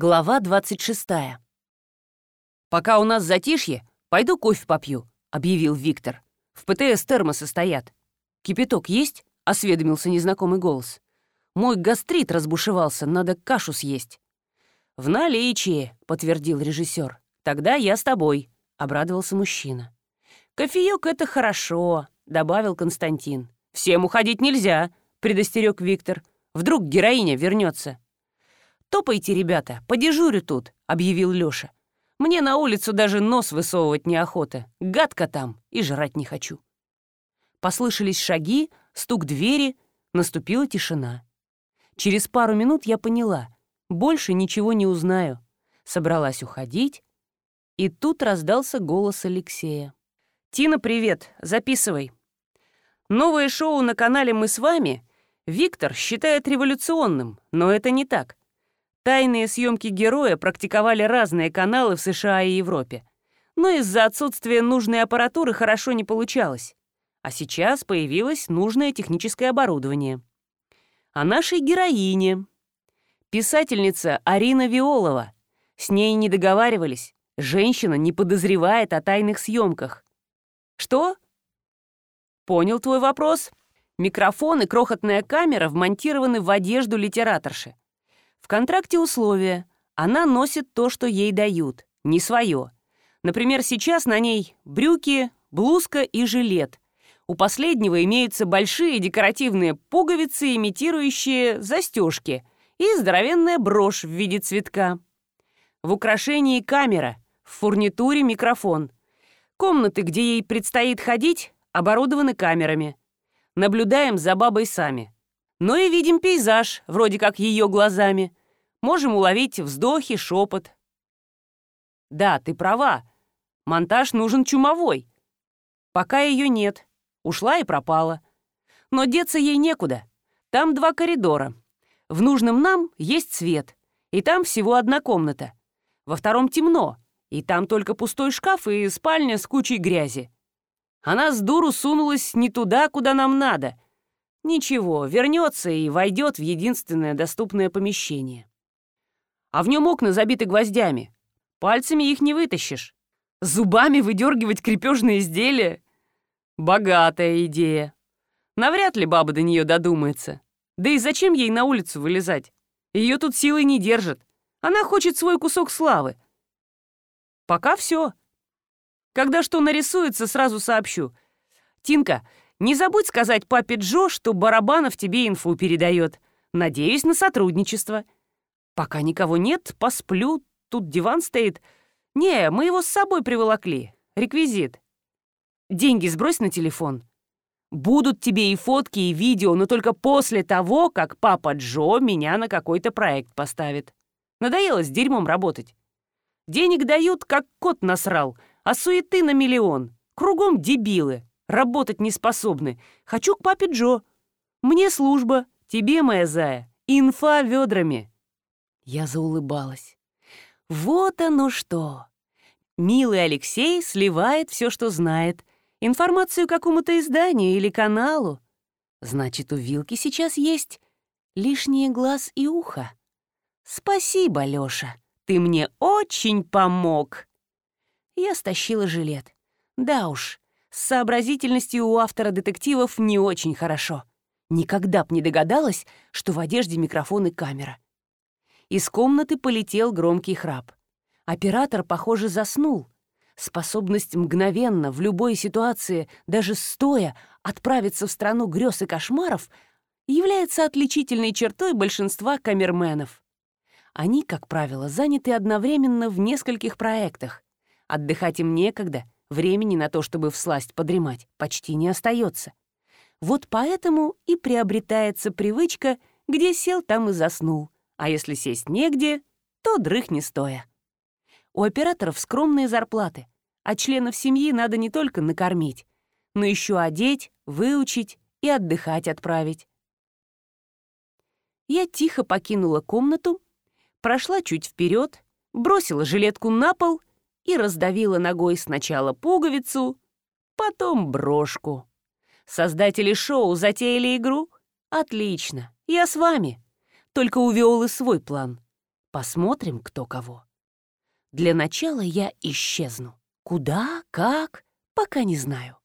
Глава 26. «Пока у нас затишье, пойду кофе попью», — объявил Виктор. «В ПТС термосы стоят». «Кипяток есть?» — осведомился незнакомый голос. «Мой гастрит разбушевался, надо кашу съесть». «В наличии», — подтвердил режиссер. «Тогда я с тобой», — обрадовался мужчина. «Кофеёк — это хорошо», — добавил Константин. «Всем уходить нельзя», — предостерег Виктор. «Вдруг героиня вернется. «Топайте, ребята, по дежурю тут», — объявил Лёша. «Мне на улицу даже нос высовывать неохота. Гадко там, и жрать не хочу». Послышались шаги, стук двери, наступила тишина. Через пару минут я поняла, больше ничего не узнаю. Собралась уходить, и тут раздался голос Алексея. «Тина, привет! Записывай!» Новое шоу на канале «Мы с вами» Виктор считает революционным, но это не так. Тайные съемки героя практиковали разные каналы в США и Европе. Но из-за отсутствия нужной аппаратуры хорошо не получалось. А сейчас появилось нужное техническое оборудование. О нашей героине. Писательница Арина Виолова. С ней не договаривались. Женщина не подозревает о тайных съемках. Что? Понял твой вопрос. Микрофон и крохотная камера вмонтированы в одежду литераторши. В контракте условия. Она носит то, что ей дают, не свое. Например, сейчас на ней брюки, блузка и жилет. У последнего имеются большие декоративные пуговицы, имитирующие застежки, и здоровенная брошь в виде цветка. В украшении камера, в фурнитуре микрофон. Комнаты, где ей предстоит ходить, оборудованы камерами. Наблюдаем за бабой сами но и видим пейзаж, вроде как ее глазами. Можем уловить вздохи, шепот. Да, ты права. Монтаж нужен чумовой. Пока ее нет. Ушла и пропала. Но деться ей некуда. Там два коридора. В нужном нам есть свет. И там всего одна комната. Во втором темно. И там только пустой шкаф и спальня с кучей грязи. Она с дуру сунулась не туда, куда нам надо — Ничего, вернется и войдет в единственное доступное помещение. А в нем окна забиты гвоздями. Пальцами их не вытащишь. Зубами выдергивать крепежные изделия? Богатая идея. Навряд ли баба до нее додумается. Да и зачем ей на улицу вылезать? Ее тут силы не держат. Она хочет свой кусок славы. Пока все. Когда что нарисуется, сразу сообщу. Тинка, не забудь сказать папе Джо, что Барабанов тебе инфу передает. Надеюсь на сотрудничество. Пока никого нет, посплю. Тут диван стоит. Не, мы его с собой приволокли. Реквизит. Деньги сбрось на телефон. Будут тебе и фотки, и видео, но только после того, как папа Джо меня на какой-то проект поставит. Надоело с дерьмом работать. Денег дают, как кот насрал, а суеты на миллион. Кругом дебилы. Работать не способны. Хочу к папе Джо. Мне служба. Тебе, моя зая. Инфа ведрами». Я заулыбалась. «Вот оно что!» Милый Алексей сливает все, что знает. Информацию какому-то изданию или каналу. Значит, у Вилки сейчас есть лишние глаз и ухо. Спасибо, Лёша. Ты мне очень помог. Я стащила жилет. Да уж, с сообразительностью у автора детективов не очень хорошо. Никогда б не догадалась, что в одежде микрофон и камера. Из комнаты полетел громкий храп. Оператор, похоже, заснул. Способность мгновенно, в любой ситуации, даже стоя, отправиться в страну грез и кошмаров является отличительной чертой большинства камерменов. Они, как правило, заняты одновременно в нескольких проектах. Отдыхать им некогда — Времени на то, чтобы всласть подремать, почти не остается. Вот поэтому и приобретается привычка, где сел, там и заснул. А если сесть негде, то дрых не стоя. У операторов скромные зарплаты, а членов семьи надо не только накормить, но еще одеть, выучить и отдыхать отправить. Я тихо покинула комнату, прошла чуть вперед, бросила жилетку на пол и раздавила ногой сначала пуговицу, потом брошку. Создатели шоу затеяли игру? Отлично, я с вами. Только у и свой план. Посмотрим, кто кого. Для начала я исчезну. Куда, как, пока не знаю.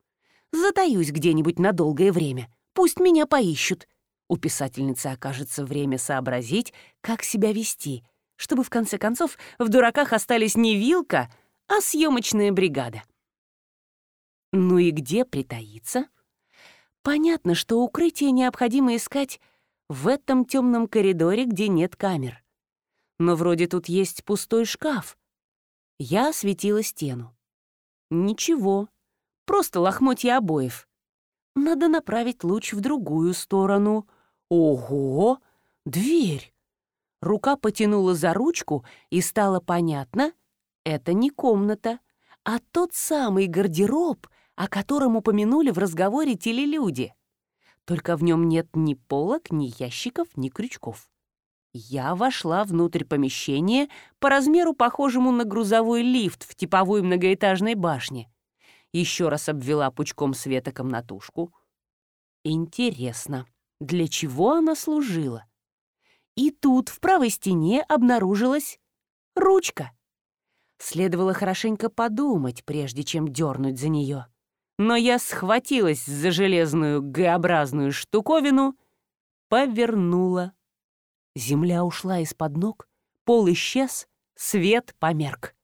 Затаюсь где-нибудь на долгое время. Пусть меня поищут. У писательницы окажется время сообразить, как себя вести, чтобы в конце концов в дураках остались не вилка — а съемочная бригада. Ну и где притаиться? Понятно, что укрытие необходимо искать в этом темном коридоре, где нет камер. Но вроде тут есть пустой шкаф. Я осветила стену. Ничего, просто лохмотья обоев. Надо направить луч в другую сторону. Ого! Дверь! Рука потянула за ручку, и стало понятно, это не комната, а тот самый гардероб, о котором упомянули в разговоре телелюди. Только в нем нет ни полок, ни ящиков, ни крючков. Я вошла внутрь помещения по размеру похожему на грузовой лифт в типовой многоэтажной башне. Еще раз обвела пучком света комнатушку. Интересно, для чего она служила? И тут в правой стене обнаружилась ручка. Следовало хорошенько подумать, прежде чем дернуть за нее. Но я схватилась за железную Г-образную штуковину, повернула. Земля ушла из-под ног, пол исчез, свет померк.